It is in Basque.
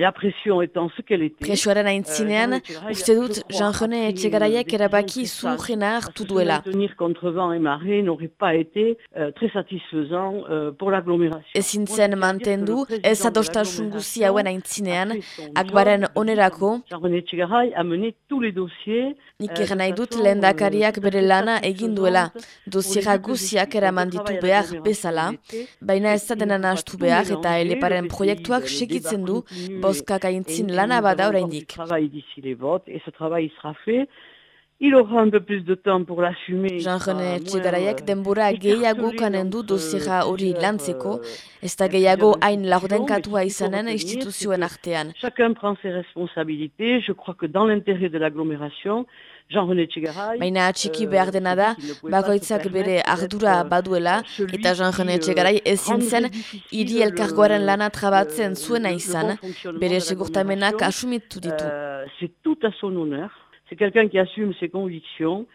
La pression étant ce qu'elle était. Presioaren aintzinean, uste dut Jean-René Etxegaraiek erabaki zujena hartu duela. Tenir contre vent et marée n'aurait pas été euh, très satisfaisant euh, pour l'agglomération. Ezin zen mantendu, ez adostasun guzi hauen aintzinean, akbaren onerako, Jean-René Etxegaray a mené tous les dossiers. nik egan nahi dut lehendakariak bere lana egin duela, dosiera guziak eraman ditu behar bezala, baina ez da dena nahastu behar eta eleparen proiektuak segitzen du, bozkak aintzin lana bada oraindik. et ce travail sera fait. Il aura un peu plus de temps pour l'assumer. Jean-René Etxegaraiek denbora gehiago kanen du dosiera hori lantzeko, ez da gehiago hain laurdenkatua izanen instituzioen artean. Chacun prend ses responsabilités. Je crois que dans l'intérêt de l'agglomération, Jean-René Etxegaray... Baina atxiki behar dena da, bakoitzak bere ardura baduela, eta Jean-René Etxegarai ezin zen hiri elkargoaren lana trabatzen zuena izan, bere segurtamenak asumitu ditu. Euh, C'est tout à son honneur. C'est quelqu'un qui assume ses convictions.